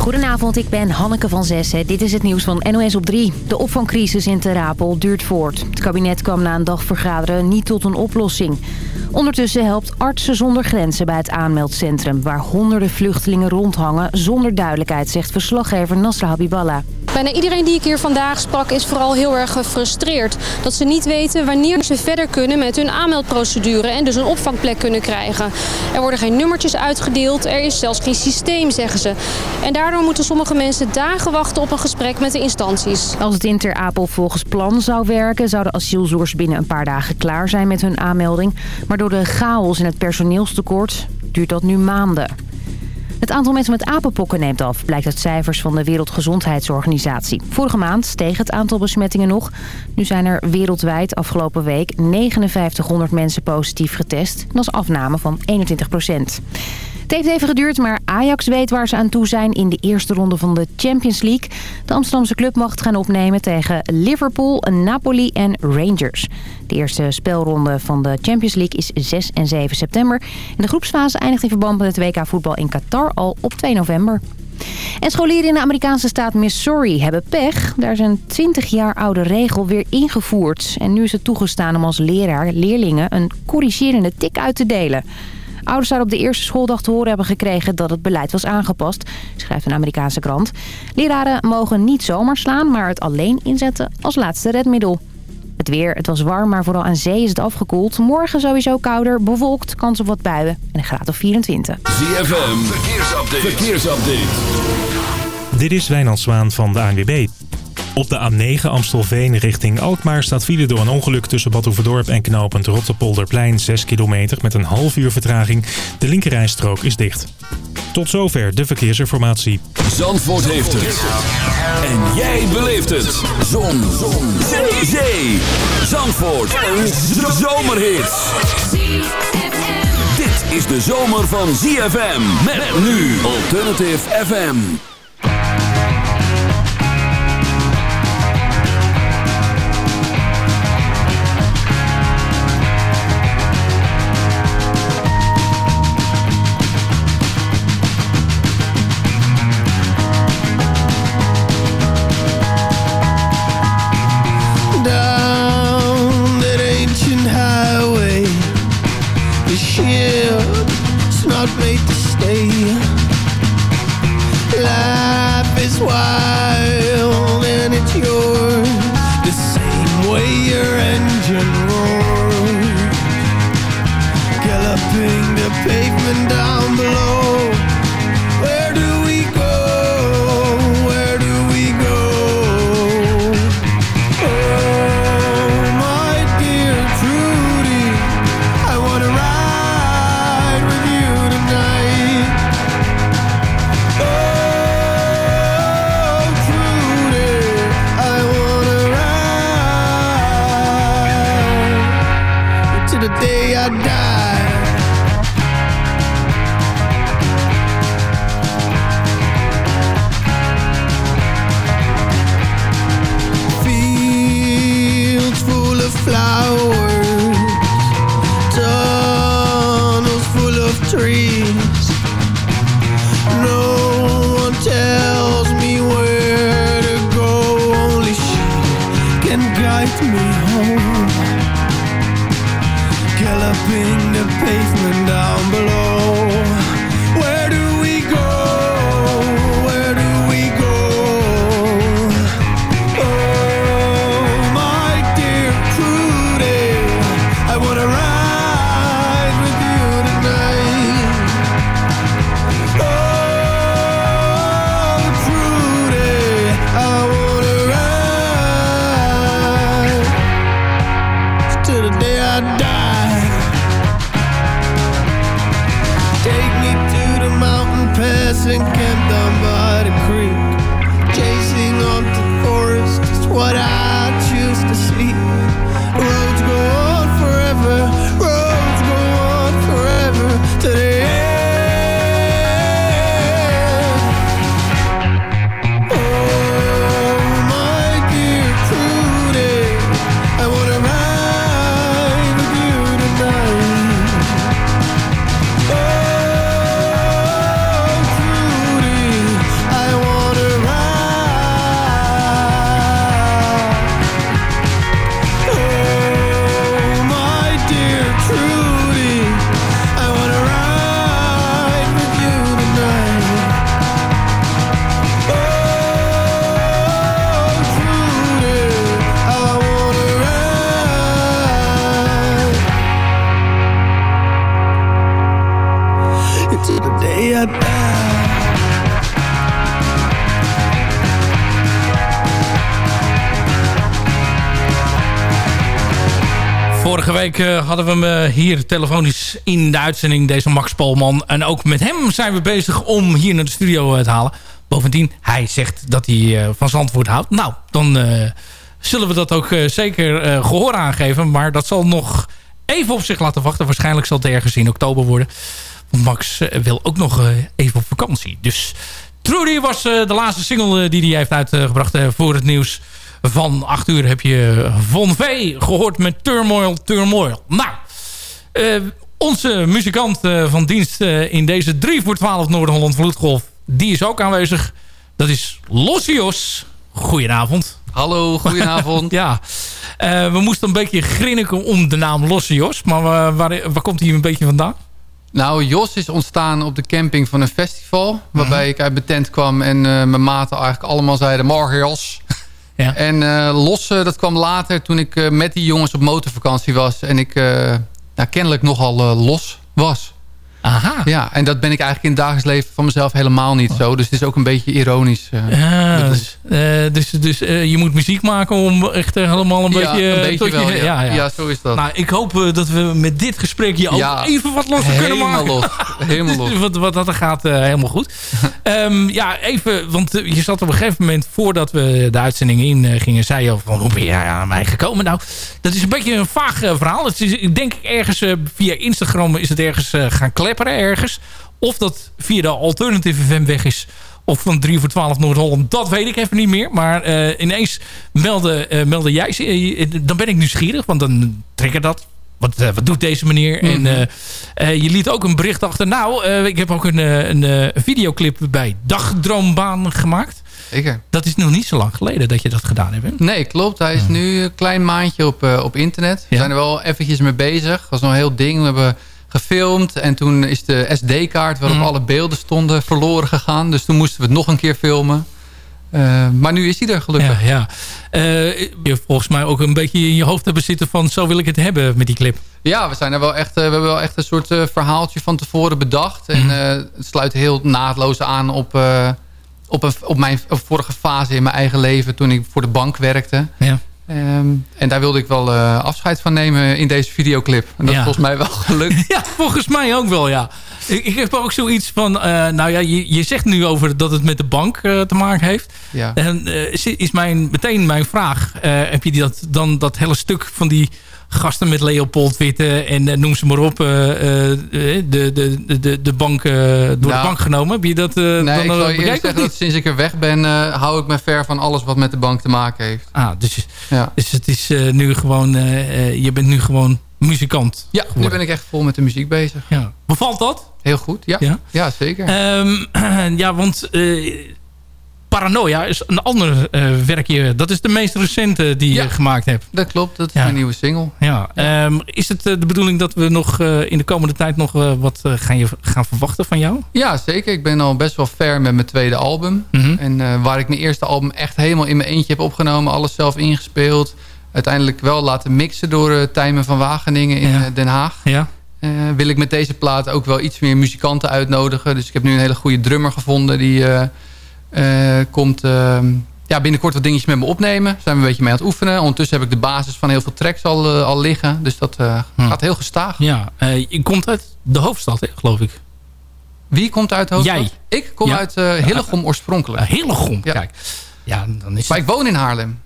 Goedenavond, ik ben Hanneke van Zessen. Dit is het nieuws van NOS op 3. De opvangcrisis in Terapel duurt voort. Het kabinet kwam na een dag vergaderen niet tot een oplossing. Ondertussen helpt Artsen zonder Grenzen bij het aanmeldcentrum... waar honderden vluchtelingen rondhangen zonder duidelijkheid... zegt verslaggever Nasra Habiballah. Bijna iedereen die ik hier vandaag sprak is vooral heel erg gefrustreerd. Dat ze niet weten wanneer ze verder kunnen met hun aanmeldprocedure en dus een opvangplek kunnen krijgen. Er worden geen nummertjes uitgedeeld, er is zelfs geen systeem, zeggen ze. En daardoor moeten sommige mensen dagen wachten op een gesprek met de instanties. Als het in Ter Apel volgens plan zou werken... zouden asielzoekers binnen een paar dagen klaar zijn met hun aanmelding. Maar door de chaos en het personeelstekort duurt dat nu maanden. Het aantal mensen met apenpokken neemt af, blijkt uit cijfers van de Wereldgezondheidsorganisatie. Vorige maand steeg het aantal besmettingen nog. Nu zijn er wereldwijd afgelopen week 5900 mensen positief getest. Dat is afname van 21 procent. Het heeft even geduurd, maar Ajax weet waar ze aan toe zijn in de eerste ronde van de Champions League. De Amsterdamse club mag het gaan opnemen tegen Liverpool, Napoli en Rangers. De eerste spelronde van de Champions League is 6 en 7 september. En de groepsfase eindigt in verband met het WK voetbal in Qatar al op 2 november. En scholieren in de Amerikaanse staat Missouri hebben pech. Daar is een 20 jaar oude regel weer ingevoerd. En nu is het toegestaan om als leraar leerlingen een corrigerende tik uit te delen. Ouders zouden op de eerste schooldag te horen hebben gekregen dat het beleid was aangepast, schrijft een Amerikaanse krant. Leraren mogen niet zomaar slaan, maar het alleen inzetten als laatste redmiddel. Het weer, het was warm, maar vooral aan zee is het afgekoeld. Morgen sowieso kouder, bewolkt, kans op wat buien en een graad of 24. ZFM, verkeersupdate. verkeersupdate. Dit is Wijnand Zwaan van de ANWB. Op de A9 Amstelveen richting Alkmaar staat file door een ongeluk tussen Badhoevedorp en knooppunt Rotterpolderplein 6 kilometer met een half uur vertraging. De linkerrijstrook is dicht. Tot zover de verkeersinformatie. Zandvoort heeft het. En jij beleeft het. Zon. Zon. Zee. Zee. Zandvoort. Een zomerhit. Dit is de zomer van ZFM. Met nu Alternative FM. me home. Galloping the pavement down below. Vorige week uh, hadden we hem uh, hier telefonisch in de uitzending, deze Max Polman. En ook met hem zijn we bezig om hier naar de studio uh, te halen. Bovendien, hij zegt dat hij van Zandvoort houdt. Nou, dan zullen we dat ook zeker gehoor aangeven. Maar dat zal nog even op zich laten wachten. Waarschijnlijk zal het ergens in oktober worden. Want Max wil ook nog even op vakantie. Dus Trudy was de laatste single die hij heeft uitgebracht voor het nieuws van 8 uur heb je Von V gehoord met Turmoil, Turmoil. Nou, uh, onze muzikant uh, van dienst uh, in deze 3 voor 12 Noord-Holland Vloedgolf... die is ook aanwezig. Dat is Lossios. Goedenavond. Hallo, goedenavond. ja, we moesten een beetje grinniken om de naam Lossios. Maar waar, waar komt hij een beetje vandaan? Nou, Jos is ontstaan op de camping van een festival. Waarbij ik uit Betent kwam en mijn maten eigenlijk allemaal zeiden... Morgen Jos. En uh, los, dat kwam later toen ik uh, met die jongens op motorvakantie was. En ik uh, nou, kennelijk nogal los was. Aha. Ja, en dat ben ik eigenlijk in het dagelijks leven van mezelf helemaal niet zo. Dus het is ook een beetje ironisch. Uh, ja, dus, uh, dus, dus uh, je moet muziek maken om echt helemaal een ja, beetje... een beetje wel, je, ja. Ja, ja. zo is dat. Nou, ik hoop dat we met dit gesprek je ook even wat los kunnen maken. Los. Helemaal los. wat, wat dat gaat helemaal goed. um, ja, even, want je zat op een gegeven moment voordat we de uitzending in gingen, zei je van hoe ben jij aan mij gekomen? Nou, dat is een beetje een vaag verhaal. Het is, ik denk ergens via Instagram is het ergens gaan ergens. Of dat via de Alternative FM weg is. Of van 3 voor 12 Noord-Holland. Dat weet ik even niet meer. Maar uh, ineens meldde, uh, meldde jij... Uh, dan ben ik nieuwsgierig. Want dan trigger dat. Wat, wat doet deze meneer? Mm -hmm. En je liet ook een bericht achter. Nou, ik heb ook een, een videoclip bij Dagdroombaan gemaakt. Zeker. Dat is nog niet zo lang geleden dat je dat gedaan hebt. Nee, klopt. Hij is nu een klein maandje op, op internet. We ja. zijn er wel eventjes mee bezig. Dat was nog een heel ding. We hebben gefilmd. En toen is de SD-kaart waarop mm. alle beelden stonden verloren gegaan. Dus toen moesten we het nog een keer filmen. Uh, maar nu is hij er gelukkig. Ja, ja. Uh, je volgens mij ook een beetje in je hoofd hebben zitten van... zo wil ik het hebben met die clip. Ja, we, zijn er wel echt, uh, we hebben wel echt een soort verhaaltje van tevoren bedacht. Mm. En het sluit heel naadloos aan op, op, een, op mijn vorige fase in mijn eigen leven... toen ik voor de bank werkte. Ja. Um, en daar wilde ik wel uh, afscheid van nemen in deze videoclip. En dat ja. is volgens mij wel gelukt. ja, volgens mij ook wel, ja. Ik, ik heb ook zoiets van... Uh, nou ja, je, je zegt nu over dat het met de bank uh, te maken heeft. Ja. En is mijn, meteen mijn vraag... heb je dat, dan dat hele stuk van die gasten met Leopold Witte en uh, noem ze maar op, uh, de, de, de, de bank, door nou, de bank genomen. Heb je dat nee, dan ik eerlijk zeggen dat sinds ik er weg ben, hou ik me ver van alles wat met de bank te maken heeft. Ah, dus, ja. dus het is nu gewoon, je bent nu gewoon muzikant Ja, geworden. nu ben ik echt vol met de muziek bezig. Ja. Bevalt dat? Heel goed, ja. Ja, ja zeker. Um, ja, want Paranoia is een ander uh, werkje. Dat is de meest recente die ja, je gemaakt hebt. Dat klopt, dat is ja. mijn nieuwe single. Ja. Um, is het uh, de bedoeling dat we nog uh, in de komende tijd nog wat gaan, je, gaan verwachten van jou? Ja, zeker. Ik ben al best wel ver met mijn tweede album. Mm -hmm. En waar ik mijn eerste album echt helemaal in mijn eentje heb opgenomen. Alles zelf ingespeeld. Uiteindelijk wel laten mixen door Tijmen van Wageningen in Den Haag. Ja. wil ik met deze plaat ook wel iets meer muzikanten uitnodigen. Dus ik heb nu een hele goede drummer gevonden die uh, komt uh, ja, binnenkort wat dingetjes met me opnemen. Zijn we een beetje mee aan het oefenen. Ondertussen heb ik de basis van heel veel tracks al, uh, al liggen. Dus dat hm. gaat heel gestaag. Ja, je komt uit de hoofdstad, hè, geloof ik. Wie komt uit de hoofdstad? Jij. Ik kom ja. uit Hillegom oorspronkelijk. Hillegom, ja. kijk. Ja, dan is maar het... ik woon in Haarlem.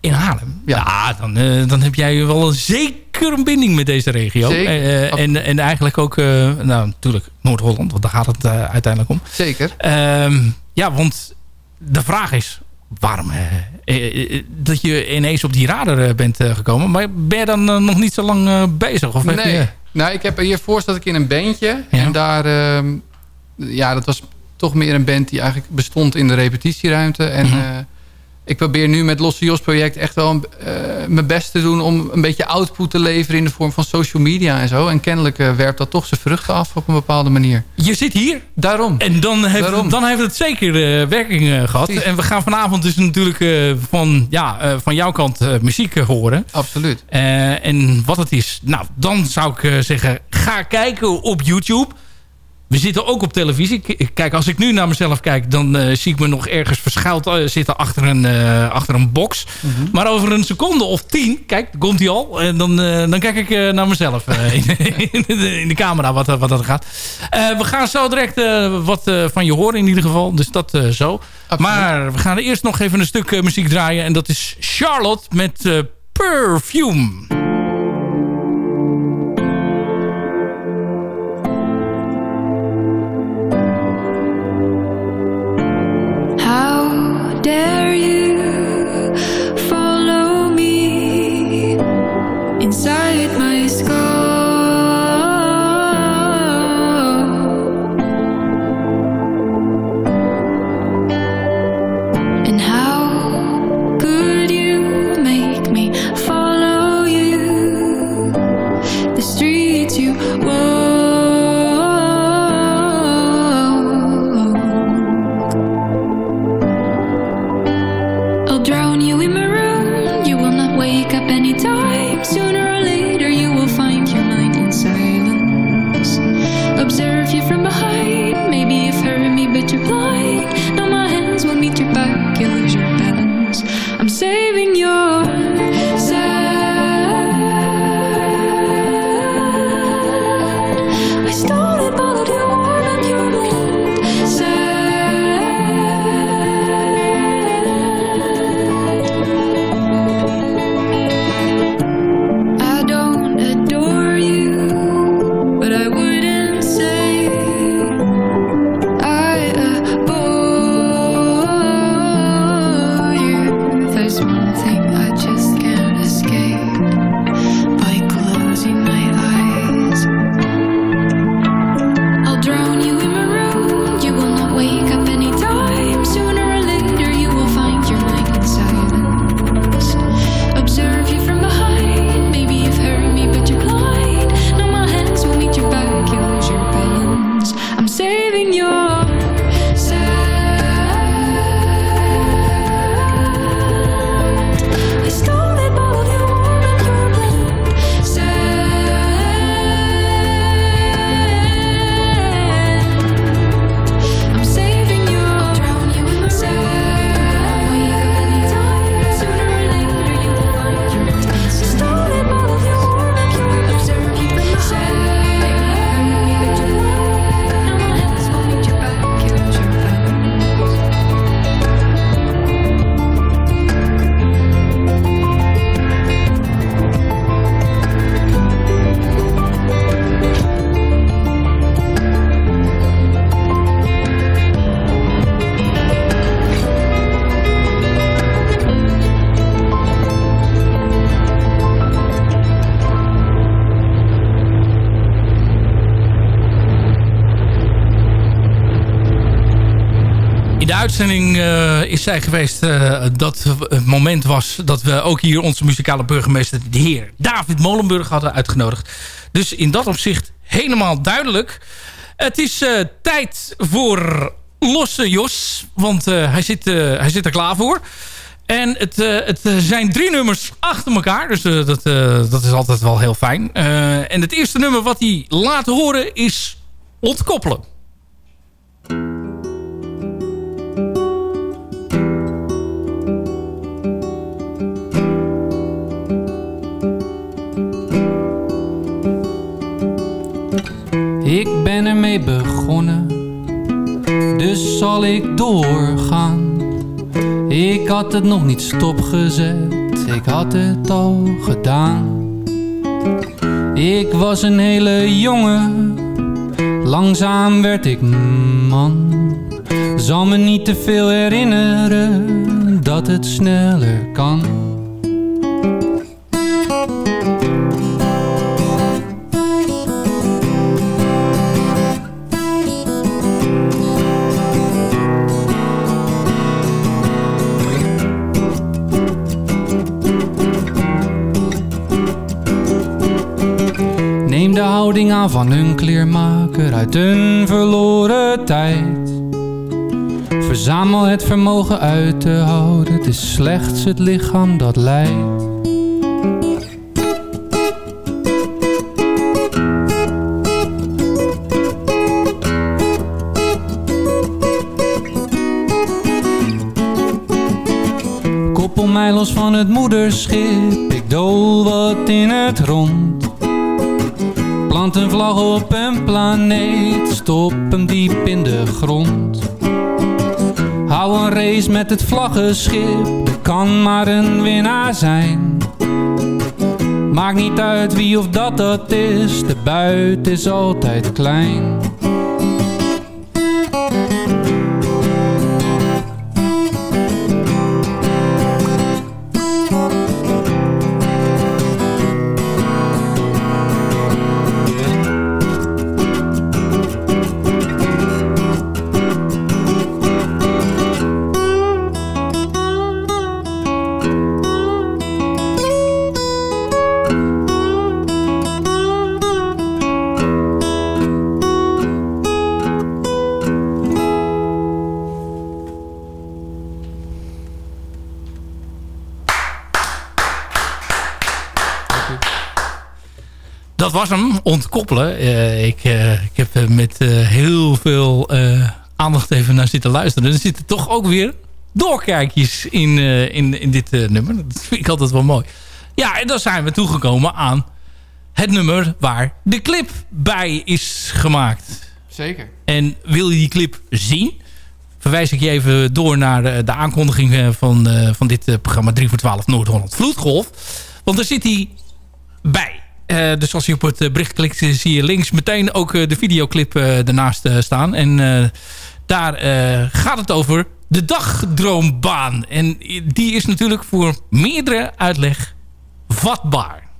In Haarlem? Ja, ja dan, dan heb jij wel een zeker een binding met deze regio. Zeker. en, en eigenlijk ook, nou natuurlijk Noord-Holland, want daar gaat het uiteindelijk om. Zeker. Ehm, ja, want de vraag is waarom eh, eh, dat je ineens op die radar bent eh, gekomen. Maar ben je dan nog niet zo lang bezig? Of nee, je... nou, ik heb hiervoor zat ik in een bandje. Ja? En daar, ehm, ja, dat was toch meer een band die eigenlijk bestond in de repetitieruimte. En mm -hmm ik probeer nu met Losse Jos project echt wel uh, mijn best te doen... om een beetje output te leveren in de vorm van social media en zo. En kennelijk uh, werpt dat toch zijn vruchten af op een bepaalde manier. Je zit hier. Daarom. En dan heeft, Daarom. Het, dan heeft het zeker uh, werking gehad. Precies. En we gaan vanavond dus natuurlijk van, ja, van jouw kant muziek horen. Absoluut. en wat het is. Nou, dan zou ik zeggen, ga kijken op YouTube... we zitten ook op televisie. Kijk, als ik nu naar mezelf kijk... dan uh, zie ik me nog ergens verschuild uh, zitten achter een, uh, achter een box. Mm -hmm. Maar over een seconde of tien... Kijk, komt hij al. En dan, dan kijk ik naar mezelf in, in, de, in, de, camera wat, wat dat gaat. we gaan zo direct wat van je horen in ieder geval. Dus dat zo. Absoluut. Maar we gaan eerst nog even een stuk muziek draaien. En dat is Charlotte met Perfume. Uh, is zij geweest uh, dat het moment was dat we ook hier onze muzikale burgemeester, de heer David Molenburg, hadden uitgenodigd. Dus in dat opzicht helemaal duidelijk. Het is uh, tijd voor Losse Jos, want hij, zit, hij zit er klaar voor. En het, het zijn drie nummers achter elkaar, dus dat, dat is altijd wel heel fijn. en het eerste nummer wat hij laat horen is Ontkoppelen. Ik ben ermee begonnen, dus zal ik doorgaan. Ik had het nog niet stopgezet, ik had het al gedaan. Ik was een hele jongen, langzaam werd ik man. Zal me niet te veel herinneren dat het sneller kan. kleding aan van een kleermaker uit een verloren tijd. Verzamel het vermogen uit te houden, het is slechts het lichaam dat lijdt. Koppel mij los van het moederschip, ik dool wat in het rond. Plant een vlag op een planeet, stop hem diep in de grond. Hou een race met het vlaggenschip, er kan maar een winnaar zijn. Maakt niet uit wie of dat dat is, de buit is altijd klein. Was hem, ontkoppelen. Uh, ik, uh, ik heb met uh, heel veel aandacht even naar zitten luisteren. Er zitten toch ook weer doorkijkjes in, in, in dit nummer. Dat vind ik altijd wel mooi. Ja, en dan zijn we toegekomen aan het nummer waar de clip bij is gemaakt. Zeker. En wil je die clip zien? Verwijs ik je even door naar de, de aankondiging van, van dit programma 3 voor 12 Noord-Holland Vloedgolf. Want daar zit hij bij. Uh, dus als je op het eh, bericht klikt, zie je links meteen ook uh, de videoclip ernaast staan. En daar gaat het over de dagdroombaan. En die is natuurlijk voor meerdere uitleg vatbaar.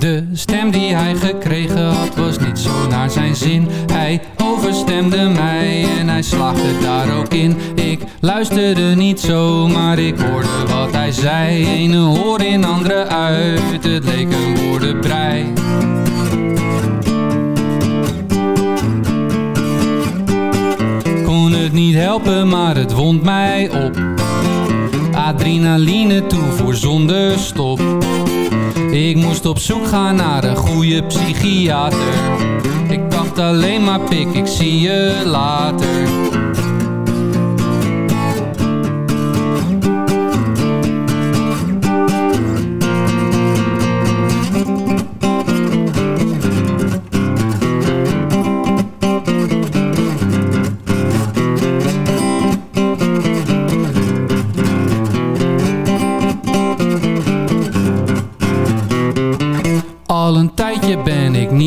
De stem die hij gekregen had was niet zo naar zijn zin. Hij overstemde mij en hij slaagde daar ook in. Ik luisterde niet zo, maar ik hoorde wat hij zei. Ene hoor in andere uit, het leek een woordenbrei. Kon het niet helpen, maar het wond mij op. Adrenaline toevoer zonder stop. Ik moest op zoek gaan naar een goede psychiater. Ik dacht alleen maar pik, ik zie je later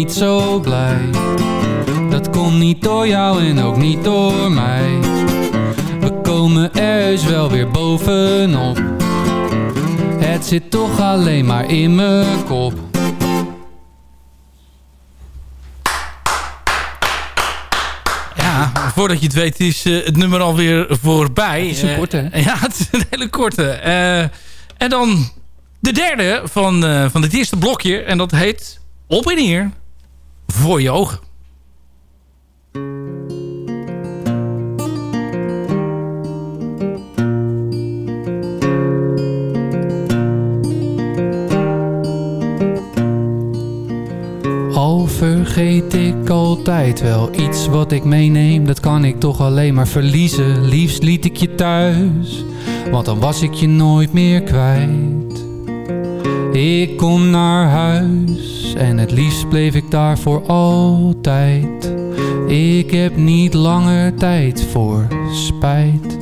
niet zo blij. Dat komt niet door jou en ook niet door mij. We komen er wel weer bovenop. Het zit toch alleen maar in mijn kop. Ja, voordat je het weet is uh, het nummer alweer voorbij. Het is een korte, hè? Uh, ja, het is een hele korte. Uh, en dan de derde van, van het eerste blokje. En dat heet Op en Neer voor je ogen. Al vergeet ik altijd wel iets wat ik meeneem, dat kan ik toch alleen maar verliezen. Liefst liet ik je thuis, want dan was ik je nooit meer kwijt. Ik kom naar huis en het liefst bleef ik daar voor altijd. Ik heb niet langer tijd voor spijt.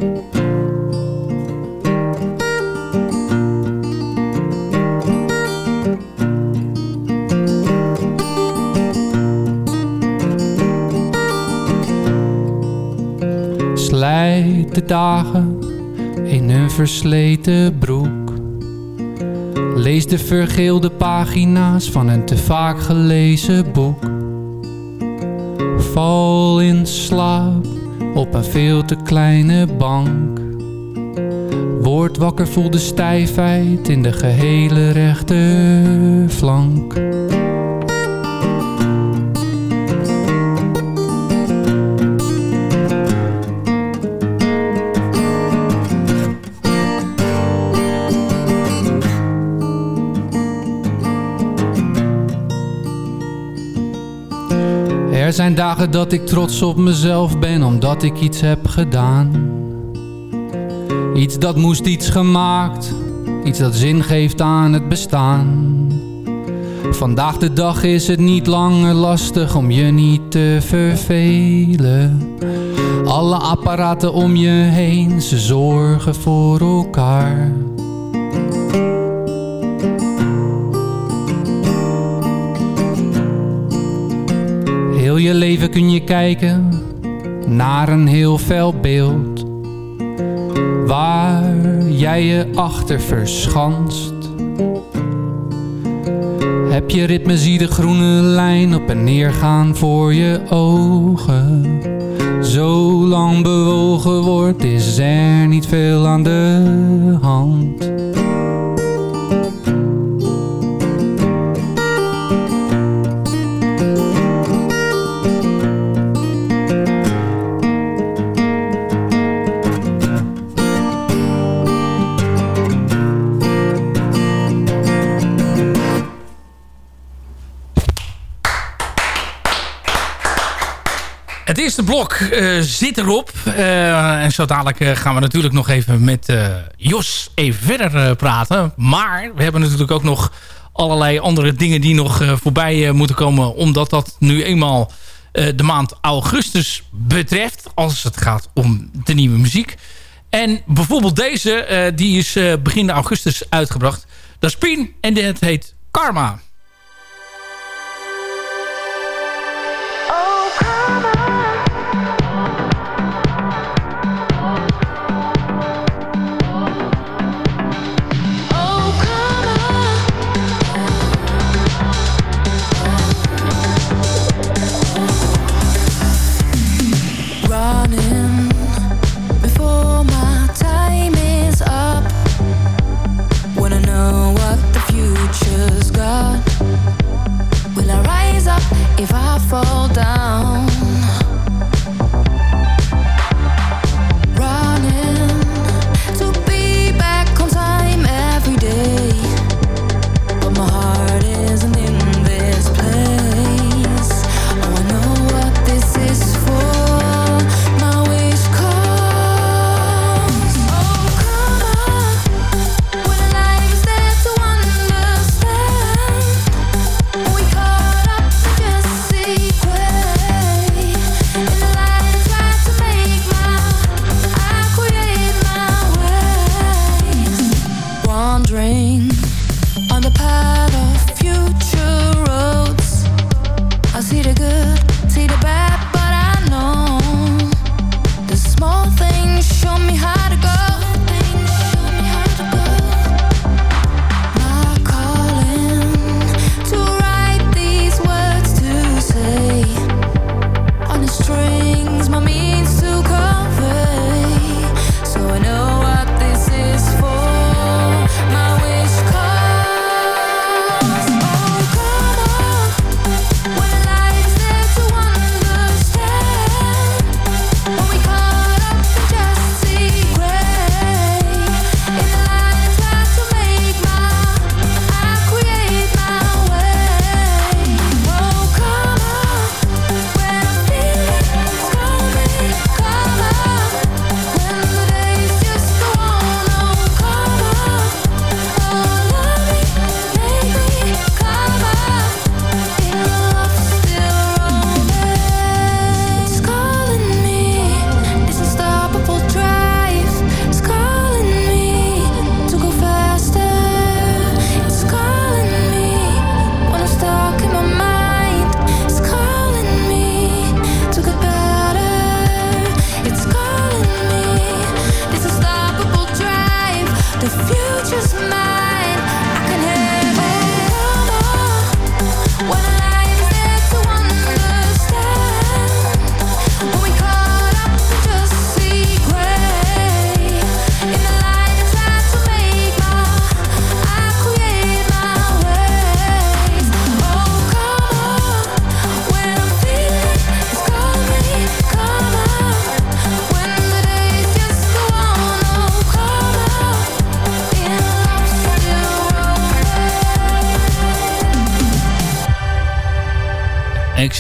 Slijt de dagen in een versleten broek Lees de vergeelde pagina's van een te vaak gelezen boek. Val in slaap op een veel te kleine bank. Word wakker, voel de stijfheid in de gehele rechterflank. Er zijn dagen dat ik trots op mezelf ben omdat ik iets heb gedaan. Iets dat moest iets gemaakt, iets dat zin geeft aan het bestaan. Vandaag de dag is het niet langer lastig om je niet te vervelen. Alle apparaten om je heen, ze zorgen voor elkaar. Je leven kun je kijken naar een heel fel beeld. Waar jij je achter verschanst. Heb je ritme, zie de groene lijn op en neer gaan voor je ogen. Zolang bewogen wordt, is er niet veel aan de hand. Blok uh, zit erop. Uh, en zo dadelijk uh, gaan we natuurlijk nog even met Jos even verder praten. Maar we hebben natuurlijk ook nog allerlei andere dingen die nog voorbij moeten komen. Omdat dat nu eenmaal de maand augustus betreft. Als het gaat om de nieuwe muziek. En bijvoorbeeld deze, die is begin augustus uitgebracht. Dat is Pien en dit heet Karma.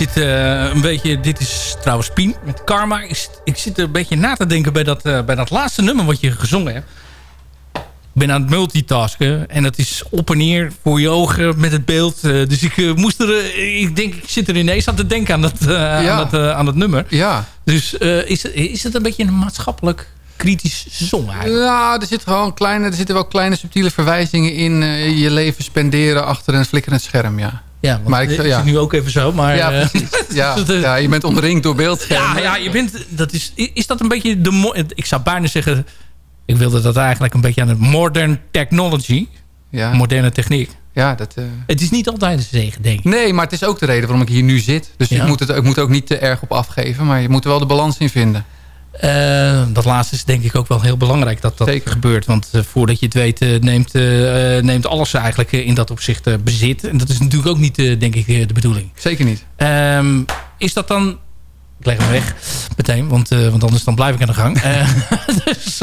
Zit uh, een beetje... Dit is trouwens Pien met Karma. Ik, ik zit een beetje na te denken bij dat, uh, bij dat laatste nummer wat je gezongen hebt. Ik ben aan het multitasken. En dat is op en neer voor je ogen met het beeld. Uh, dus ik moest er... ik denk, ik zit er ineens aan te denken aan dat, ja. aan dat, aan dat nummer. Ja. Dus is, is het een beetje een maatschappelijk kritisch zong eigenlijk. Ja, er, zit gewoon kleine, er zitten wel kleine subtiele verwijzingen in. Je leven spenderen achter een flikkerend scherm, ja. Ja, maar ik, ja. nu ook even zo. Maar, ja, uh, ja, ja, je bent omringd door beeldschermen. Ja, ja je bent, dat is, is dat een beetje de... Ik zou bijna zeggen... Ik wilde dat eigenlijk een beetje aan het modern technology. Ja. Moderne techniek. Ja, dat, uh... Het is niet altijd een zegen, denk ik. Nee, maar het is ook de reden waarom ik hier nu zit. Dus ik, moet het, ik moet ook niet te erg op afgeven. Maar je moet er wel de balans in vinden. Uh, dat laatste is denk ik ook wel heel belangrijk dat dat Zeker. gebeurt. Want uh, voordat je het weet uh, neemt, neemt alles eigenlijk in dat opzicht bezit. En dat is natuurlijk ook niet denk ik de bedoeling. Zeker niet. Um, is dat dan... Ik leg hem weg meteen, want, want anders dan blijf ik aan de gang. dus,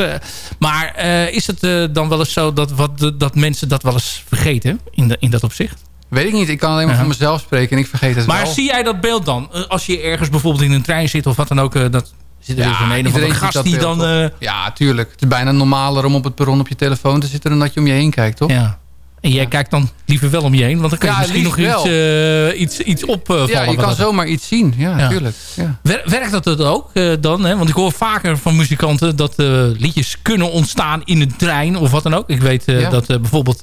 maar is het dan wel eens zo dat, wat, dat mensen dat wel eens vergeten in, de, in dat opzicht? Weet ik niet. Ik kan alleen maar -huh. van mezelf spreken en ik vergeet het maar wel. Maar zie jij dat beeld dan? Als je ergens bijvoorbeeld in een trein zit of wat dan ook... dat Zit er ja, een, een of andere gast die dan... Uh... Ja, tuurlijk. Het is bijna normaler om op het perron op je telefoon te zitten... dan dat je om je heen kijkt, toch? Ja. En jij ja. kijkt dan liever wel om je heen? Want dan kan je misschien nog iets, uh, iets, iets opvallen. ja, je kan zomaar iets zien. Ja, natuurlijk. Ja. Werkt dat het ook uh, dan? Hè? Want ik hoor vaker van muzikanten... dat liedjes kunnen ontstaan in een trein of wat dan ook. Ik weet dat bijvoorbeeld...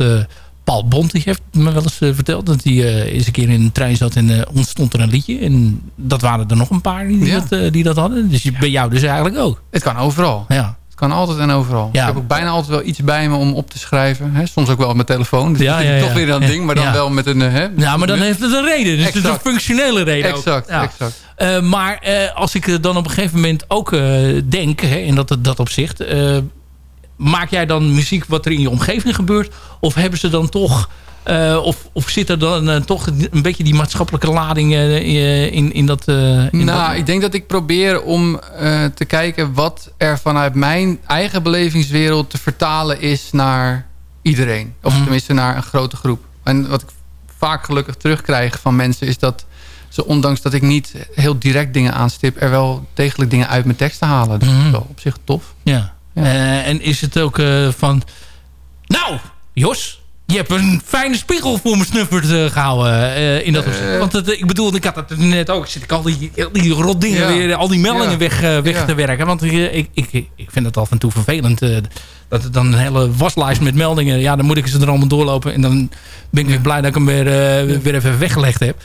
Paul Bont die heeft me wel eens uh, verteld dat hij uh, eens een keer in een trein zat en uh, ontstond er een liedje. En dat waren er nog een paar die, ja. dat, die dat hadden. Dus bij jou dus eigenlijk ook. Het kan overal. Ja. Het kan altijd en overal. Ja. Ik heb ook bijna altijd wel iets bij me om op te schrijven. Hè? Soms ook wel op mijn telefoon. Dus ja, ja, toch weer een ding, maar dan wel met een... Hè? Ja, maar dan heeft het een reden. Dus exact. het is een functionele reden Exact, ook. exact. maar als ik dan op een gegeven moment ook denk, hè, in dat, dat opzicht maak jij dan muziek wat er in je omgeving gebeurt? Of hebben ze dan toch... Uh, of, of zit er dan uh, toch een beetje die maatschappelijke lading uh, in, in dat... In nou, dat... ik denk dat ik probeer om te kijken wat er vanuit mijn eigen belevingswereld te vertalen is naar iedereen. Of mm. tenminste naar een grote groep. En wat ik vaak gelukkig terugkrijg van mensen is dat ze, ondanks dat ik niet heel direct dingen aanstip, er wel degelijk dingen uit mijn teksten halen. Dus mm. dat is wel op zich tof. Ja. Uh, en is het ook uh, van... Nou, Jos, je hebt een fijne spiegel voor me snuffert uh, gehouden in dat. Want het, ik bedoel, ik had het net ook. Zit ik al die, die rot dingen ja. weer, al die meldingen ja. weg, weg ja. te werken. Want ik, ik, ik vind het af en toe vervelend. Dat het dan een hele waslijst met meldingen. Ja, dan moet ik ze er allemaal doorlopen. En dan ben ik weer blij dat ik hem weer, weer even weggelegd heb.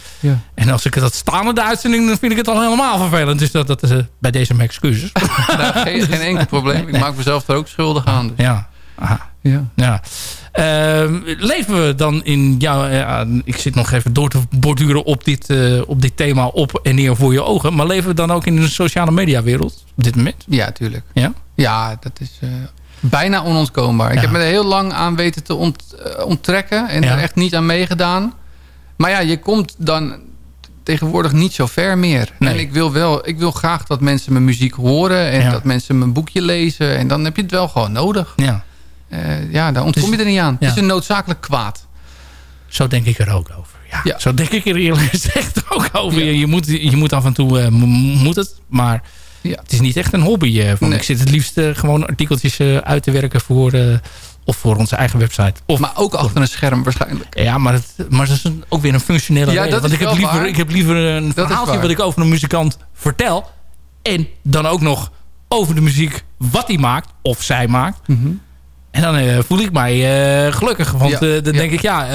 En als ik dat staan in de uitzending, dan vind ik het al helemaal vervelend. Dus dat, dat is bij deze mijn excuses. nou, geen, geen enkel probleem. Ik maak mezelf er ook schuldig aan. Dus. Ja. Aha. Ja. ja. Uh, leven we dan in jouw... Ja, ik zit nog even door te borduren op dit, uh, op dit thema op en neer voor je ogen. Maar leven we dan ook in de sociale media wereld op dit moment? Ja, tuurlijk. Ja, ja dat is uh, bijna onontkoombaar. Ja. Ik heb me er heel lang aan weten te ont, uh, onttrekken en ja. er echt niet aan meegedaan. Maar ja, je komt dan tegenwoordig niet zo ver meer. Nee. En ik wil, wel, ik wil graag dat mensen mijn muziek horen en dat mensen mijn boekje lezen. En dan heb je het wel gewoon nodig. Ja. Uh, ja, daar ontkom je er niet aan. Het is een noodzakelijk kwaad. Zo denk ik er ook over. Ja, ja. Zo denk ik er eerlijk gezegd ook over. Je, moet, je moet af en toe, uh, moet het. Maar het is niet echt een hobby. Uh, van. Nee. Ik zit het liefst gewoon artikeltjes uit te werken voor... of voor onze eigen website. Of, maar ook achter een scherm waarschijnlijk. Ja, maar, het, maar dat is een, ook weer een functionele ja, reden. Want ik heb, liever, ik heb liever een dat verhaaltje wat ik over een muzikant vertel. En dan ook nog over de muziek wat hij maakt. Of zij maakt. Mm -hmm. En dan uh, voel ik mij uh, gelukkig. Want ja, uh, dan ja. denk ik, ja,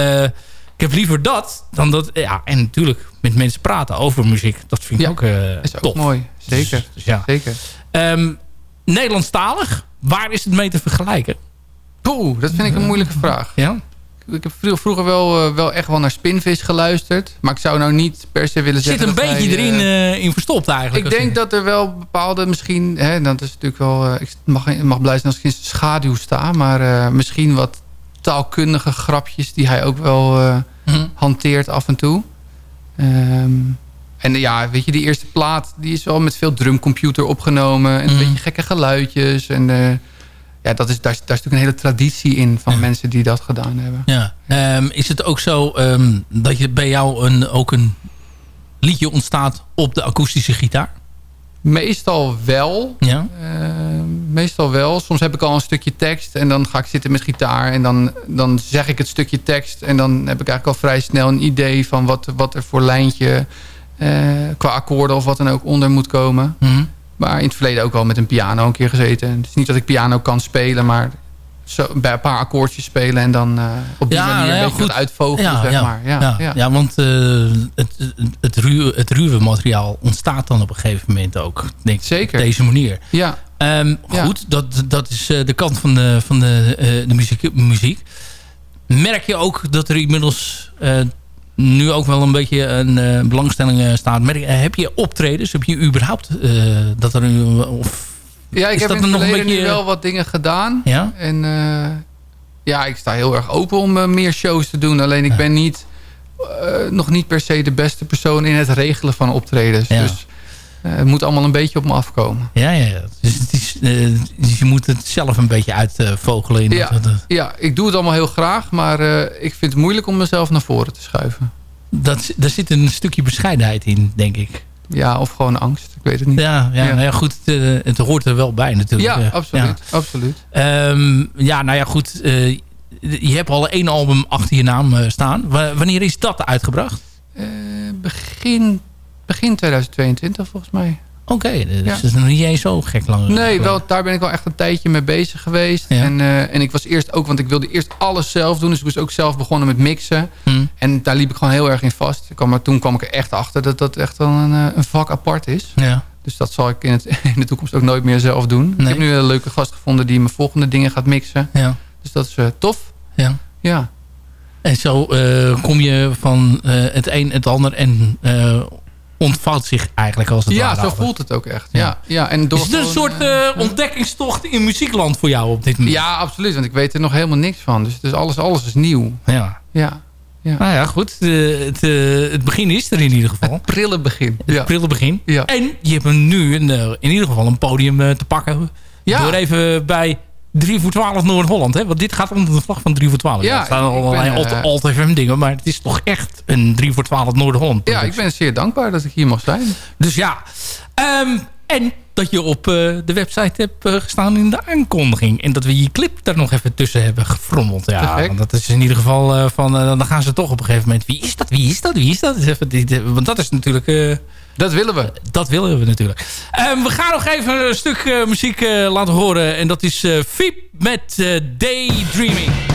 ik heb liever dat dan dat. Ja, en natuurlijk met mensen praten over muziek. Dat vind ik ja, ook is tof. mooi. Zeker. Dus, dus ja. Zeker. Um, Nederlandstalig, waar is het mee te vergelijken? Poeh, dat vind ik een moeilijke vraag. Ja? Ik heb vroeger wel, uh, wel echt wel naar Spinvis geluisterd. Maar ik zou nou niet per se willen zeggen... Zit een beetje wij, erin uh, in verstopt eigenlijk. Ik denk dat er wel bepaalde misschien... Hè, dat is natuurlijk wel... Uh, ik mag, mag blij zijn als ik in schaduw sta. Maar misschien wat taalkundige grapjes die hij ook wel mm. hanteert af en toe. Um, en ja, weet je, die eerste plaat... die is wel met veel drumcomputer opgenomen. En een Mhm. beetje gekke geluidjes. En ja, dat is, daar, is, daar is natuurlijk een hele traditie in van Ja. mensen die dat gedaan hebben. Ja. Um, is het ook zo um, dat je bij jou een, ook een liedje ontstaat op de akoestische gitaar? Meestal wel. Ja. Uh, meestal wel. Soms heb ik al een stukje tekst en dan ga ik zitten met gitaar. En dan, dan zeg ik het stukje tekst. En dan heb ik eigenlijk al vrij snel een idee van wat, wat er voor lijntje... Uh, qua akkoorden of wat dan ook onder moet komen. Mhm. Maar in het verleden ook al met een piano een keer gezeten. Het is niet dat ik piano kan spelen, maar zo, bij een paar akkoordjes spelen en dan uh, op die Ja, manier nou ja, een beetje goed. wat uitvogelen, Ja, zeg ja, maar. Ja, ja, ja. ja, want eh, het, het, ruwe, het ruwe materiaal ontstaat dan op een gegeven moment ook. Denk ik, Zeker. Op deze manier. ja. Ehm, Ja. Goed, dat, dat is eh, de kant van de, van de, eh, de muziek, muziek. Merk je ook dat er inmiddels eh, nu ook wel een beetje een eh, belangstelling eh, staat? Merk, eh, heb je optredens? Heb je überhaupt dat er nu... Of, ja, ik Is heb dat in het nog een beetje- nu wel wat dingen gedaan. ja? En ja, ik sta heel erg open om meer shows te doen. Alleen ik ben niet, nog niet per se de beste persoon in het regelen van optredens. Ja. Dus het moet allemaal een beetje op me afkomen. Ja, ja, ja. Dus, het is, eh, dus je moet het zelf een beetje uitvogelen. in Ja. dat- Ja, ik doe het allemaal heel graag. Maar eh, ik vind het moeilijk om mezelf naar voren te schuiven. dat, daar zit een stukje bescheidenheid in, denk ik. Ja, of gewoon angst. Ik weet het niet. Ja, ja, Ja. Nou ja goed. Het, eh, het hoort er wel bij natuurlijk. Ja, Eh, absoluut. absoluut. Ja. Ehm, ja, nou ja, goed. eh, je hebt al één album achter je naam eh, staan. Wa- wanneer is dat uitgebracht? Eh, begin, begin 2022 volgens mij. Oké, dus Ja. dat is nog niet eens zo gek lang. Nee, wel, daar ben ik wel echt een tijdje mee bezig geweest. Ja. En, eh, en ik was eerst ook, want ik wilde eerst alles zelf doen. Dus ik was ook zelf begonnen met mixen. Hm. En daar liep ik gewoon heel erg in vast. Ik kwam, maar toen kwam ik er echt achter dat dat echt wel een, eh, een vak apart is. Ja. Dus dat zal ik in, het, in de toekomst ook nooit meer zelf doen. Ik heb nu een leuke gast gevonden die mijn volgende dingen gaat mixen. Ja. Dus dat is eh, tof. ja. Ja. En zo kom je van het een het ander en ontvouwt zich eigenlijk als het Ja, ware. zo alles. voelt het ook echt. Ja. Ja, ja. en door Is het een gewoon, soort eh, eh, ontdekkingstocht in muziekland voor jou op dit moment? Ja, absoluut. Want ik weet er nog helemaal niks van. Dus, dus alles, alles is nieuw. ja. Ja. Nou ja, goed. het, eh, het begin is er in ieder geval. Prille begin. Het Ja. prille begin. Ja. En je hebt nu een, in ieder geval een podium te pakken. Ja. Door even bij 3 voor 12 Noord-Holland. hè? Want dit gaat onder de vlag van 3 voor 12. Ja, er staan allerlei eh, alt FM dingen. Maar het is toch echt een 3 voor 12 Noord-Holland. Ja, ik ben zeer dankbaar dat ik hier mag zijn. Dus ja. Ehm, en dat je op eh, de website hebt eh, gestaan in de aankondiging. En dat we je clip daar nog even tussen hebben gefrommeld. Ja, want dat is in ieder geval van... dan gaan ze toch op een gegeven moment... Wie is dat? Wie is dat? Wie is dat? Even dit, want dat is natuurlijk... Dat willen we. dat willen we natuurlijk. Ehm, we gaan nog even een stuk eh, muziek eh, laten horen. En dat is eh Fiep met Daydreaming.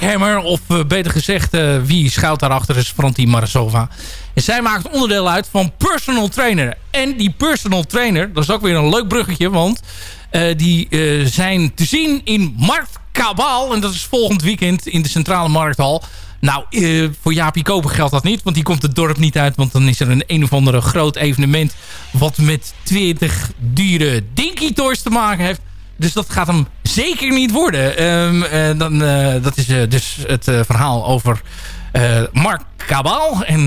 Jackhammer. Of eh, beter gezegd, eh, wie schuilt daarachter is Franti Marasova. En zij maakt onderdeel uit van Personal Trainer. En die Personal Trainer, dat is ook weer een leuk bruggetje. Want eh, die zijn te zien in Markt Kabaal. En dat is volgend weekend in de Centrale Markthal. Nou, voor Jaapie Koper geldt dat niet. Want die komt het dorp niet uit. Want dan is er een een of andere groot evenement... wat met 20 dure Dinky Toys te maken heeft. Dus dat gaat hem zeker niet worden. Ehm, eh, dan, eh, dat is eh, dus het verhaal over Mark Kabaal. En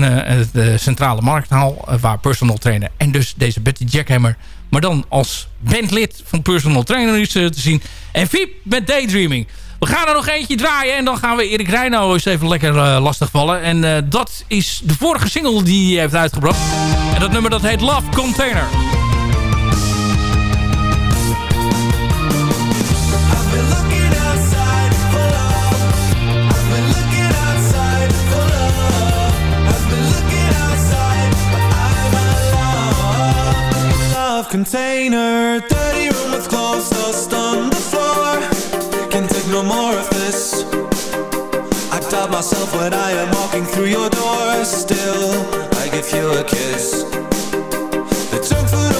de centrale markthal eh, waar personal trainer. En dus deze Betty Jackhammer. Maar dan als bandlid van personal trainer is te zien. En Fiep met Daydreaming. We gaan er nog eentje draaien. En dan gaan we Erik Reino eens even lekker eh, lastigvallen. En dat is de vorige single die hij heeft uitgebracht. En dat nummer dat heet Love Container. Container, dirty room with clothes dust on the floor. Can't take no more of this. I doubt myself when I am walking through your door. Still, I give you a kiss. The junk food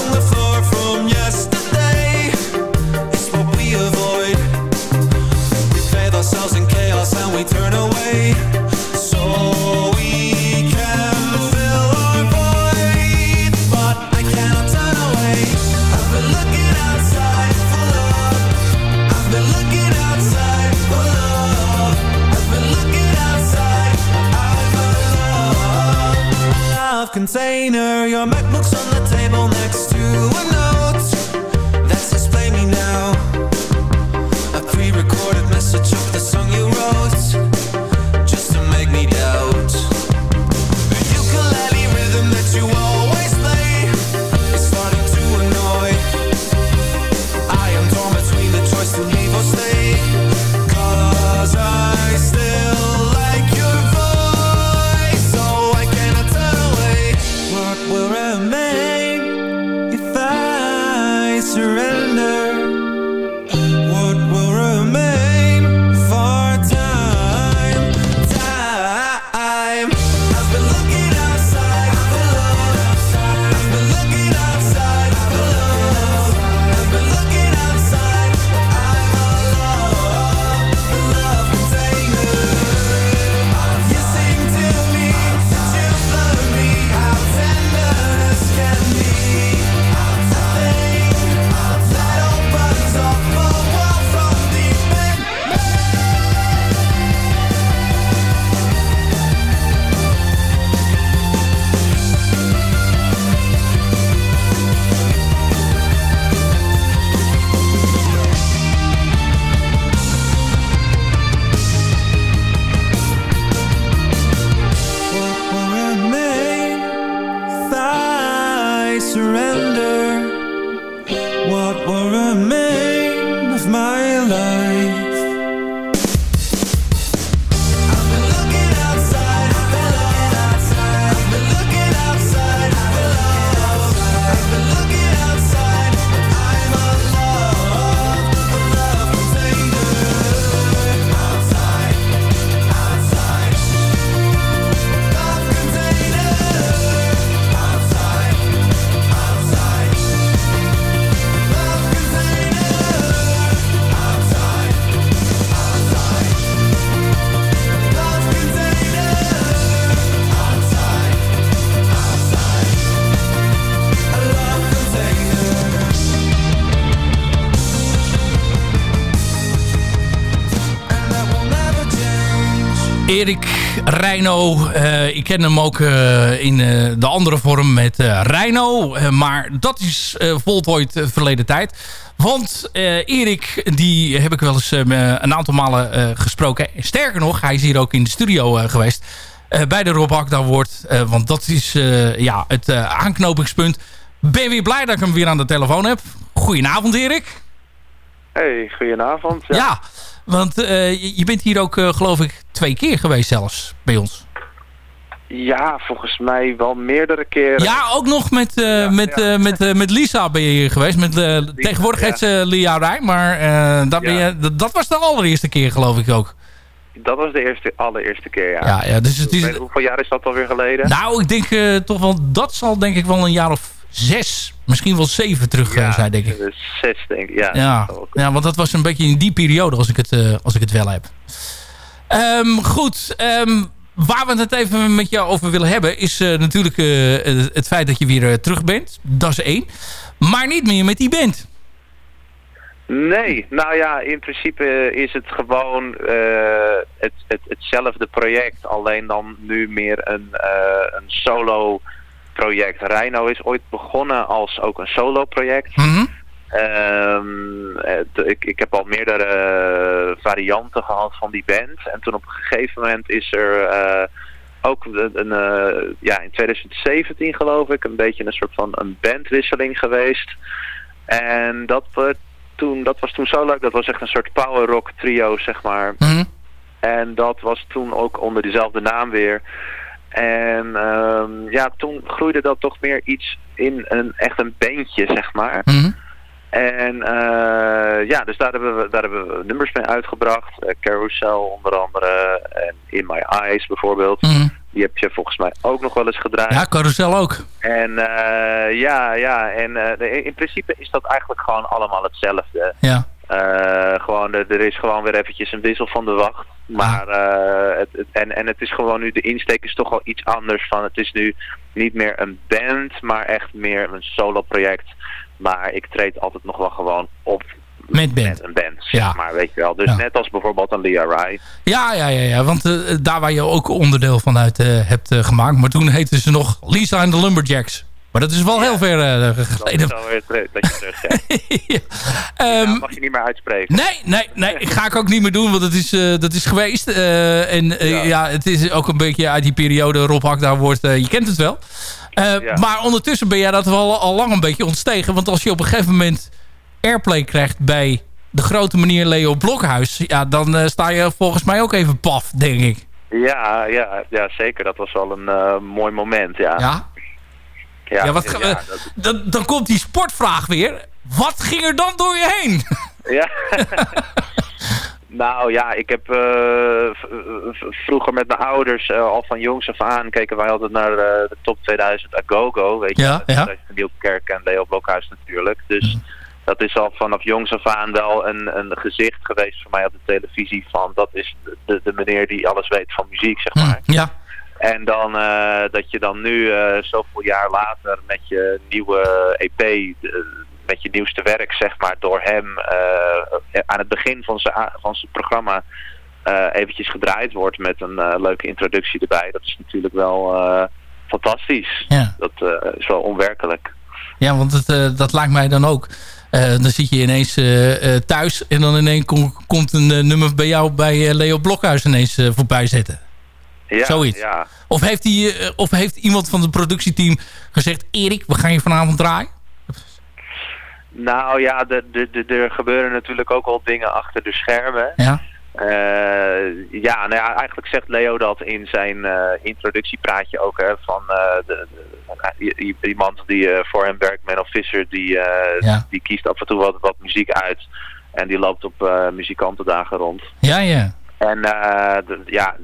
container. Your MacBook's on the table Eh, ik ken hem ook eh, in eh, de andere vorm met. Eh, maar dat is voltooid verleden tijd. Want Erik, die heb ik wel eens een aantal malen gesproken. Sterker nog, hij is hier ook in de studio geweest. bij de Rob wordt. eh, want dat is ja, het aanknopingspunt. Ben weer blij dat ik hem weer aan de telefoon heb. Goedenavond Erik. Hey, goedenavond. Ja, want eh, je, bent hier ook eh, geloof ik twee keer geweest zelfs bij ons. Ja, volgens mij wel meerdere keren. Ja, ook nog met, eh, met, ja. met, met Lisa ben je hier geweest. Met, eh, tegenwoordig ja. heet ze Lia Rijn, maar daar ben je, dat, dat was de allereerste keer geloof ik ook. dat was de eerste, allereerste keer, ja. Ja, ja, dus het is- Weet- Hoeveel jaar is dat alweer geleden? Nou, ik denk toch wel... Dat zal denk ik wel een jaar of zes, misschien wel zeven terug zijn, denk ik. Zes, denk ik. Ja, Ja, want dat was een beetje in die periode als ik het, eh, als ik het wel heb. Ehm, goed, ehm, waar we het even met jou over willen hebben... is eh, natuurlijk eh, het, feit dat je weer terug bent. Dat is één. Maar niet meer met die band. Nee, nou ja, in principe is het gewoon het, het, hetzelfde project. Alleen dan nu meer een, een solo project. Rhino is ooit begonnen als ook een solo project. Mhm. Ehm, het- ik, ik heb al meerdere eh, varianten gehad van die band. En toen op een gegeven moment is er eh, ook een, een, eh, ja, in 2017 geloof ik, een beetje een soort van een bandwisseling geweest. En dat, eh, toen, dat was toen zo leuk. Dat was echt een soort power rock trio, zeg maar. Mhm. En dat was toen ook onder dezelfde naam weer. En ehm, ja, toen groeide dat toch meer iets in een echt een bandje, zeg maar. Mhm. En eh, ja, dus daar hebben, we, daar hebben we nummers mee uitgebracht. Eh, Carousel onder andere. En In My Eyes bijvoorbeeld. Mhm. Die heb je volgens mij ook nog wel eens gedraaid. Ja, carousel ook. En eh, ja, ja, en de- in principe is dat eigenlijk gewoon allemaal hetzelfde. Ja. Gewoon, er is gewoon weer eventjes een wissel van de wacht. Maar eh, het, het- en, en het is gewoon nu, de insteek is toch al iets anders. Van, het is nu niet meer een band, maar echt meer een solo project. Maar ik treed altijd nog wel gewoon op Met band. met een band, zeg Ja. maar, weet je wel. Dus Ja. net als bijvoorbeeld een Lia Rai. Ja, ja, ja, ja. Want eh, daar waar je ook onderdeel van uit eh, hebt gemaakt. Maar toen heette ze nog Lisa and the Lumberjacks. Maar dat is wel heel ver eh, Dat is geleden. wel weer terug, dat je terug zegt. Ja. Ja, Ehm, mag je niet meer uitspreken. Nee, nee, nee. Ik ga ik ook niet meer doen, want het is, eh, dat is geweest. Eh, en eh, ja. Het is ook een beetje uit die periode. Rob Hakda wordt, eh, je kent het wel. Eh. Maar ondertussen ben jij dat wel al lang een beetje ontstegen. Want als je op een gegeven moment airplay krijgt bij de grote meneer Leo Blokhuis... Ja, dan eh, sta je volgens mij ook even paf, denk ik. Ja, ja, ja, zeker. Dat was wel een eh, mooi moment, ja. Ja? wat ja, eh, dat- Dan, dan komt die sportvraag weer. Wat ging er dan door je heen? Ja. nou ja, ik heb eh, vroeger met mijn ouders eh, al van jongs af aan keken wij altijd naar de top 2000 Agogo, weet je. Ja, ja. Dat is Niel Kerk en Leo Blokhuis natuurlijk. Dus dat is al vanaf jongs af aan wel een, een gezicht geweest voor mij op de televisie van dat is de, de meneer die alles weet van muziek, zeg maar. Hm, Ja. En dan eh, dat je dan nu eh, zoveel jaar later met je nieuwe EP, eh, met je nieuwste werk zeg maar, door hem aan het begin van zijn, van zijn programma eventjes gedraaid wordt met een leuke introductie erbij. Dat is natuurlijk wel fantastisch. Ja. Dat is wel onwerkelijk. Ja, want het, dat lijkt mij dan ook. Dan zit je ineens thuis en dan ineens kom- komt een nummer bij jou bij Leo Blokhuis ineens voorbij zetten. Ja, Zoiets. Ja. Of heeft, die, eh, of heeft iemand van het productieteam gezegd... Erik, we gaan je vanavond draaien? Nou ja, de, de, de, er gebeuren natuurlijk ook al dingen achter de schermen. Ja. Eh, ja, nou ja, eigenlijk zegt Leo dat in zijn eh, introductiepraatje ook. Hè, van de, iemand die voor hem werkt, Menno Visser, die, Ja. die kiest af en toe wat, wat muziek uit. En die loopt op muzikantendagen rond. Ja, ja. En ja,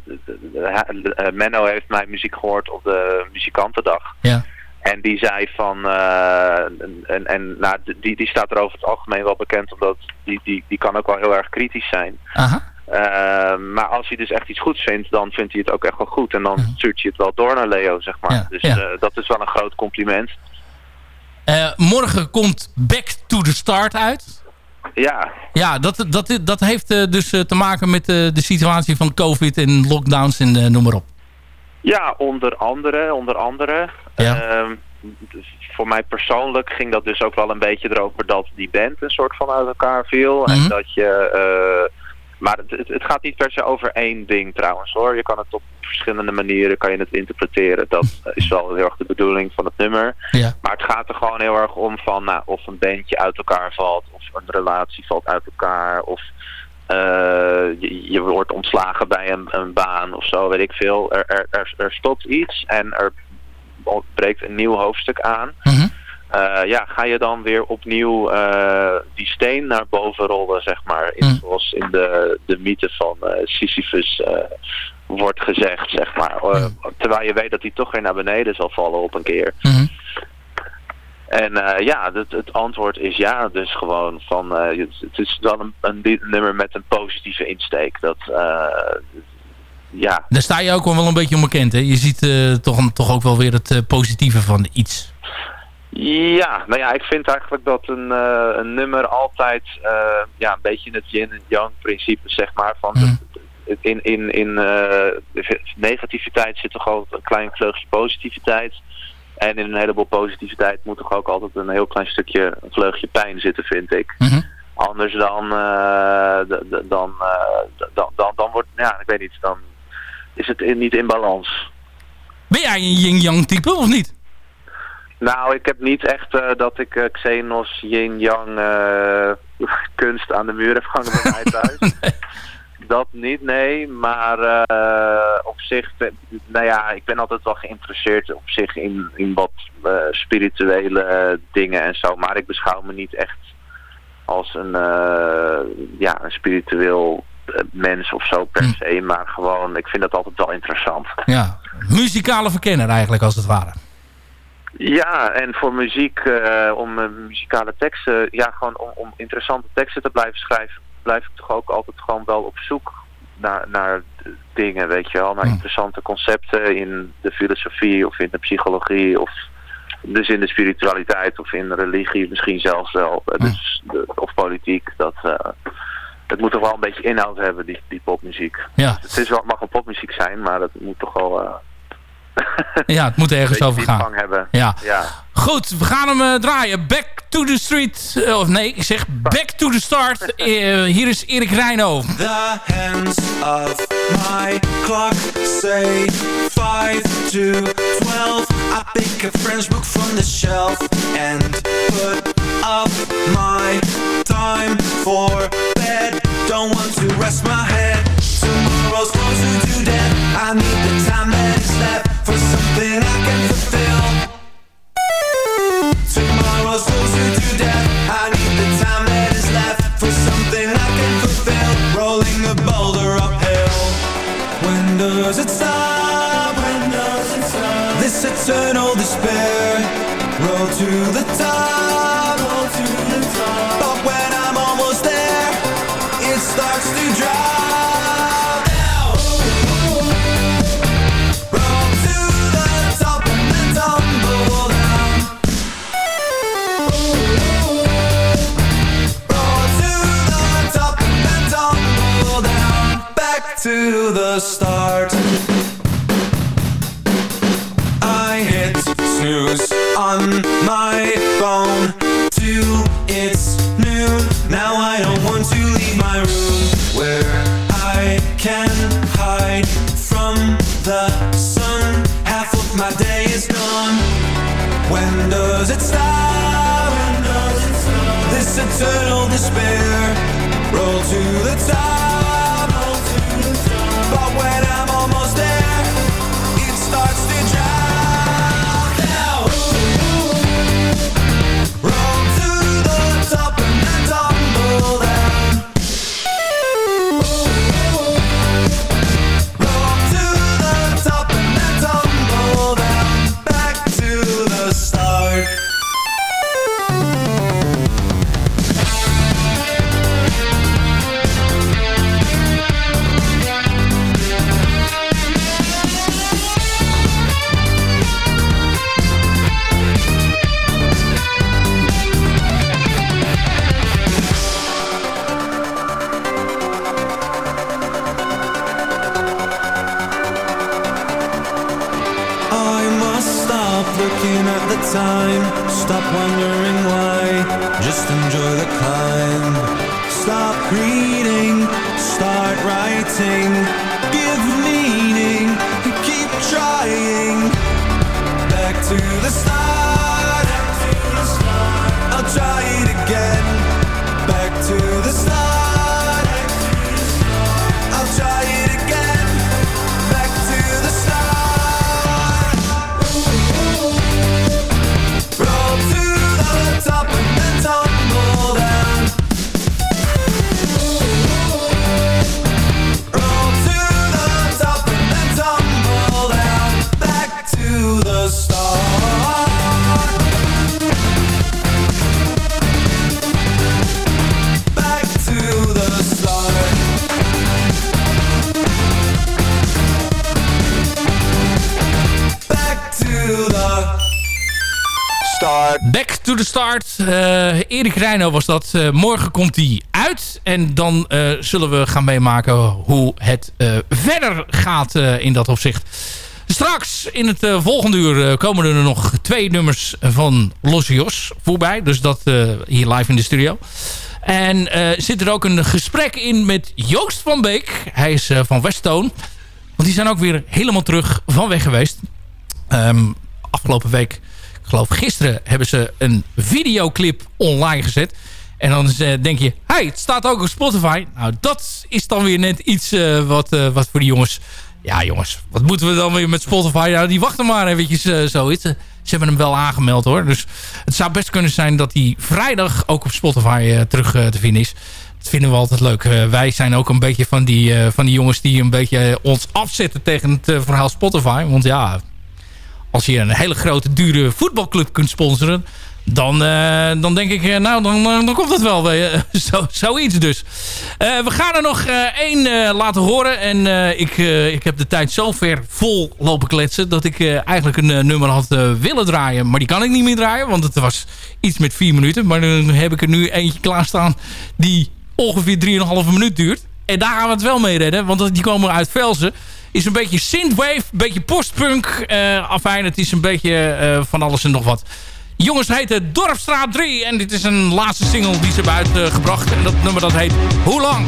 Menno heeft mijn muziek gehoord op de muzikantendag. Ja. En die zei van, eh, en, en, nou, die, die staat er over het algemeen wel bekend, omdat die, die, die kan ook wel heel erg kritisch zijn. Aha. Eh, maar als hij dus echt iets goeds vindt, dan vindt hij het ook echt wel goed. En dan stuurt hij het wel door naar Leo, zeg maar. Ja, dus ja. eh, dat is wel een groot compliment. Morgen komt Back to the Start uit. Ja, Ja, dat, dat, dat heeft eh, dus eh, te maken met eh, de situatie van COVID en lockdowns en noem maar op. ja onder andere, onder andere. Ja. Ehm, dus voor mij persoonlijk ging dat dus ook wel een beetje erover dat die band een soort van uit elkaar viel. Mhm. En dat je... maar het, het, gaat niet per se over één ding trouwens hoor. Je kan het op verschillende manieren kan je het interpreteren. Dat is wel heel erg de bedoeling van het nummer. Ja. Maar het gaat er gewoon heel erg om van nou, of een bandje uit elkaar valt, of een relatie valt uit elkaar, of eh, je, je wordt ontslagen bij een, een baan of zo, weet ik veel. Er, er, er, er stopt iets en er breekt een nieuw hoofdstuk aan. Mhm. Ja, ga je dan weer opnieuw eh, die steen naar boven rollen, zeg maar. In, Mm. Zoals in de, de mythe van eh, Sisyphus eh, wordt gezegd, zeg maar. Eh, Terwijl je weet dat hij toch weer naar beneden zal vallen op een keer. Mhm. En eh, ja, het, het antwoord is ja. Dus gewoon van, eh, het, is dan een, een nummer met een positieve insteek. Dat, eh, ja, Daar sta je ook wel een beetje onbekend. Hè? Je ziet eh, toch, toch ook wel weer het eh, positieve van iets. Ja, nou ja, ik vind eigenlijk dat een, eh, een nummer altijd eh, ja, een beetje het yin en yang principe, zeg maar, van Mhm. in, in, in eh, negativiteit zit toch altijd een klein vleugje positiviteit. En in een heleboel positiviteit moet toch ook altijd een heel klein stukje, een vleugje pijn zitten, vind ik. Mhm. Anders dan, dan, dan, dan, dan wordt, ja, ik weet niet, dan is het in- niet in balans. Ben jij een yin-yang type of niet? Nou, ik heb niet echt eh, dat ik eh, Xenos yin-yang eh, kunst aan de muur heb gehangen bij mij thuis. Dat niet, nee. Maar op zich, nou ja, ik ben altijd wel geïnteresseerd op zich in, in wat spirituele dingen en zo. Maar ik beschouw me niet echt als een, ja, een spiritueel mens of zo per se. Maar gewoon, ik vind dat altijd wel interessant. Ja, muzikale verkenner eigenlijk als het ware. Ja, en voor muziek, eh, om eh, muzikale teksten, ja, gewoon om, om interessante teksten te blijven schrijven, blijf ik toch ook altijd gewoon wel op zoek naar, naar dingen, weet je wel. Naar Hmm. interessante concepten in de filosofie of in de psychologie of dus in de spiritualiteit of in de religie misschien zelfs wel. Eh, Dus, de, of politiek, dat... eh, het moet toch wel een beetje inhoud hebben, die, die popmuziek. Ja. Het is wel, het mag een popmuziek zijn, maar het moet toch wel... Ja, het moet ergens over gaan. hebben. Ja. ja. Goed, we gaan hem eh, draaien. Back to the street. Eh, of nee, ik zeg back to the start. Eh, hier is Erik Reino. The hands of my clock say 5 to 12. I pick a French book from the shelf and put up my time for bed. Don't want to rest my head. Tomorrow's closer to death. I need the time eternal despair. Roll to the top. To the start. I hit snooze on my phone till it's noon. Now I don't want to leave my room where I can hide from the sun. Half of my day is gone. When does it stop? Does it stop? This eternal despair. Roll to the top. But when I'm almost there, the start. Eh, Erik Reino was dat. Eh, morgen komt hij uit. En dan eh, zullen we gaan meemaken hoe het verder gaat in dat opzicht. Straks in het eh, volgende uur komen er nog twee nummers van Los Jos voorbij. Dus dat hier live in de studio. En zit er ook een gesprek in met Joost van Beek. Hij is van Westtoon. Want die zijn ook weer helemaal terug van weg geweest. Ehm, afgelopen week, geloof gisteren, hebben ze een videoclip online gezet. En dan eh, denk je, hey, het staat ook op Spotify. Nou, dat is dan weer net iets eh, wat, eh, wat voor die jongens... Ja, jongens, wat moeten we dan weer met Spotify? Nou, die wachten maar eventjes eh, zoiets. Ze hebben hem wel aangemeld hoor. Dus het zou best kunnen zijn dat hij vrijdag ook op Spotify terug te vinden is. Dat vinden we altijd leuk. Wij zijn ook een beetje van die, van die jongens die een beetje ons afzetten tegen het verhaal Spotify. Want ja, als je een hele grote, dure voetbalclub kunt sponsoren... dan, eh, dan denk ik, eh, nou, dan, eh, dan komt dat wel. eh, zo, zoiets dus. We gaan er nog één laten horen. En ik, ik heb de tijd zo ver vol lopen kletsen... dat ik eigenlijk een nummer had willen draaien. Maar die kan ik niet meer draaien, want het was iets met vier minuten. Maar dan heb ik er nu eentje klaarstaan die ongeveer 3,5 minuut duurt. En daar gaan we het wel mee redden, want die komen uit Velzen is een beetje synthwave, een beetje postpunk. eh afijn, het is een beetje eh, van alles en nog wat. Jongens heten Dorpstraat 3 en dit is een laatste single die ze hebben uitgebracht. En dat nummer dat heet Hoe Lang?